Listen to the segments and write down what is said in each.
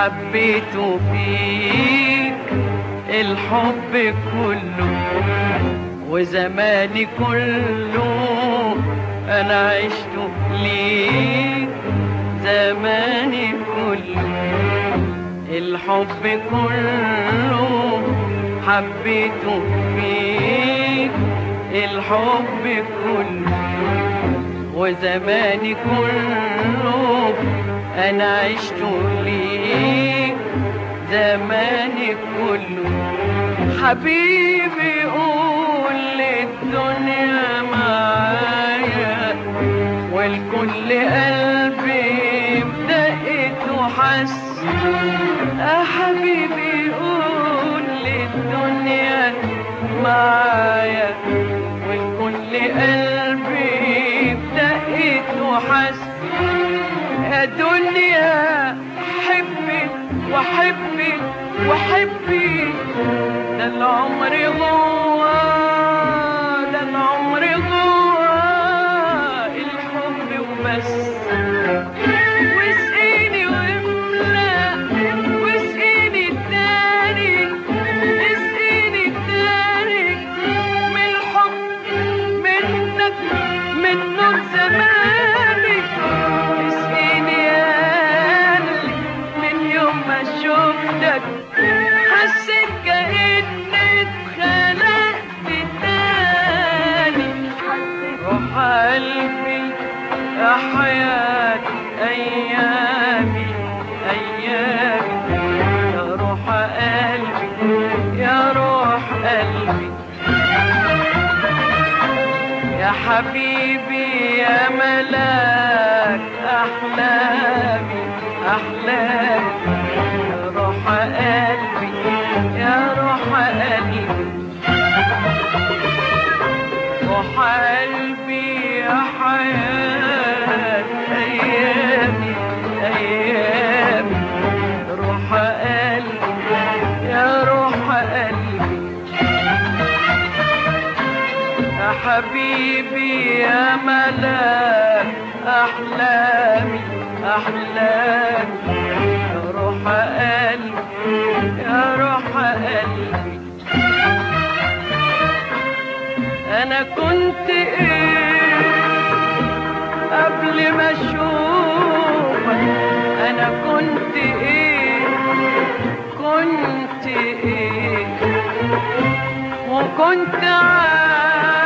حبيته فيك. الحب كله وزماني كله أنا عشته ليك زماني كله الحب كله حبيته فيك. الحب كله وزماني كله أنا عشت ليك زماني كله. حبيبي قول للدنيا معايا والكل قلبي بدقت وحس يا حبيبي قول للدنيا معايا والكل قلبي بدقت وحس يا دنيا. حبي وحبي وحبي ده العمر جوا يا حبيبي يا ملاك أحلامي أحلامي. حبيبي يا ملاك أحلامي أحلامي. يا روح قلبي يا روح قلبي. أنا كنت إيه قبل ما أشوفك؟ أنا كنت إيه؟ كنت إيه؟ وكنت عايش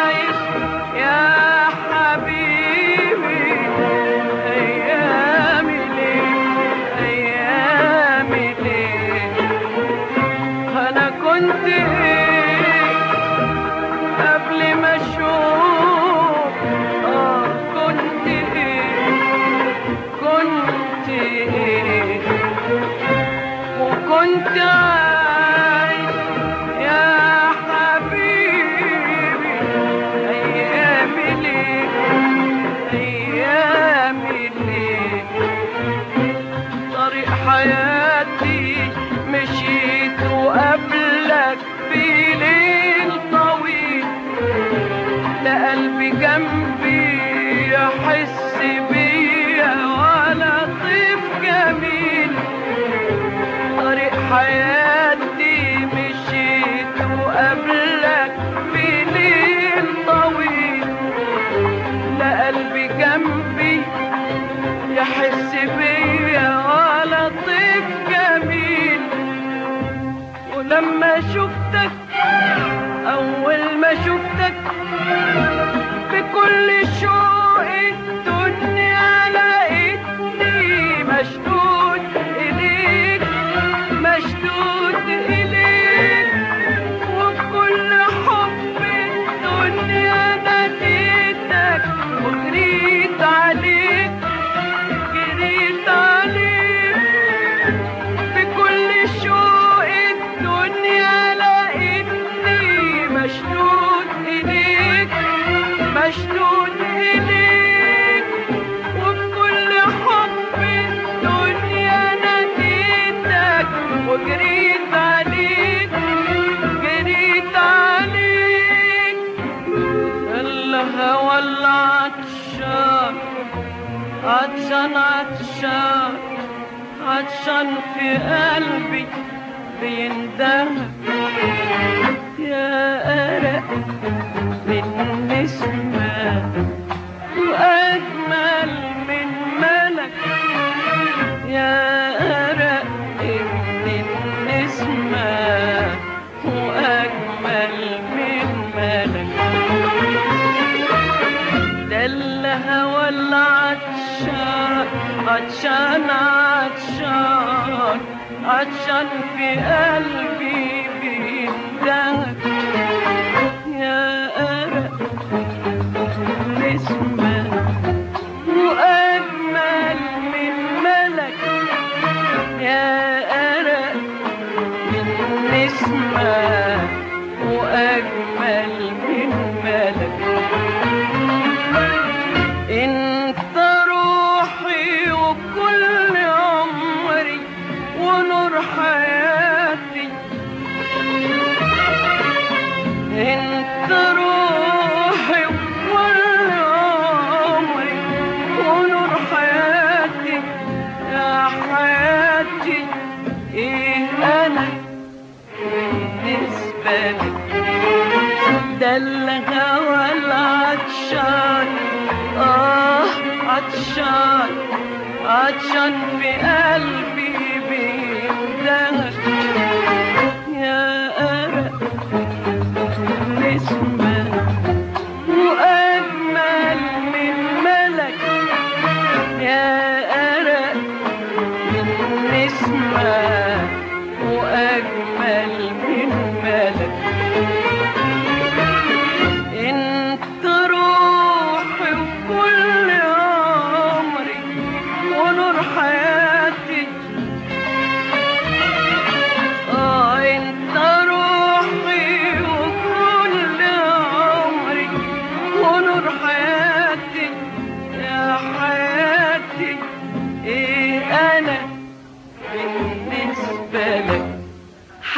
ولما شفتك أول ما شفتك بكل شوق الدنيا لقيتني مشدود. عطشان عطشان عطشان في قلبي بيندهك يا أرق من نسمة وأجمل من ملك. يا عطشان عطشان عطشان في قلبي بيندهك يا أرق نسمة وأجمل من ملك. يا أرق نسمة وأجمل من عطشان في قلبي بيندهك يا أرق نسمة وأجمل من ملك. يا أرق نسمة وأجمل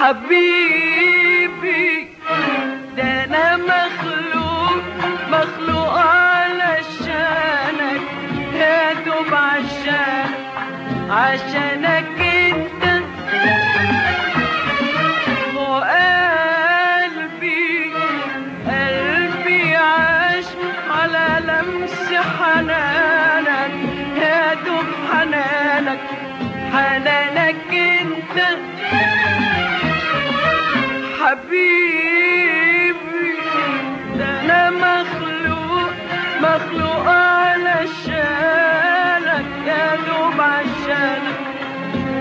حبيبي ده أنا مخلوق مخلوق علشانك يا دوب عشان عشانك أنت. وقلبي قلبي عاش على لمس حنانك يا دوب حنانك حنانك أنت.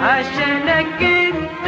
عشانك انت